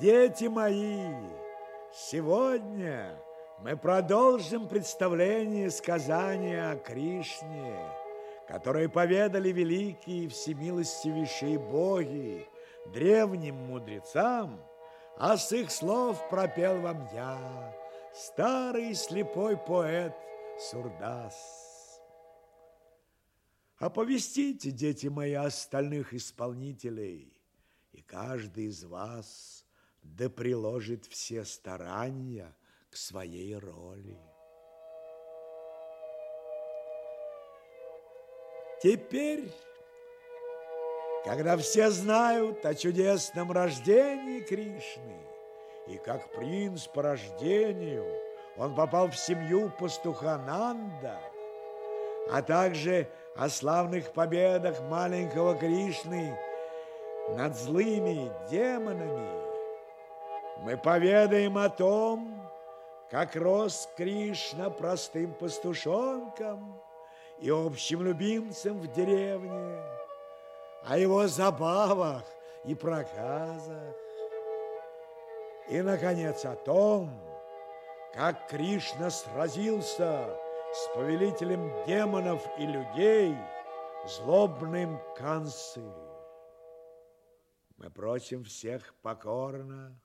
Дети мои, сегодня мы продолжим представление сказания о Кришне, которое поведали великие и всемилостивейшие боги древним мудрецам, а с их слов пропел вам я, старый слепой поэт Сурдас. Оповестите, дети мои, остальных исполнителей, и каждый из вас да приложит все старания своей роли. Теперь, когда все знают о чудесном рождении Кришны, и как принц по рождению он попал в семью пастуха Нанда, а также о славных победах маленького Кришны над злыми демонами, мы поведаем о том, как рос Кришна простым пастушонком и общим любимцем в деревне, о его забавах и проказах, и, наконец, о том, как Кришна сразился с повелителем демонов и людей, злобным Кансы. Мы просим всех покорно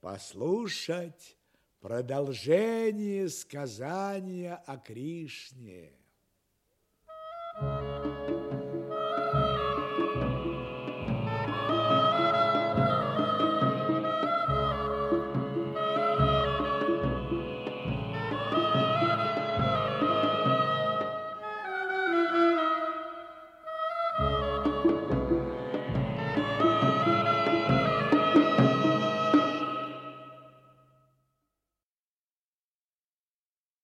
послушать продолжение сказания о Кришне.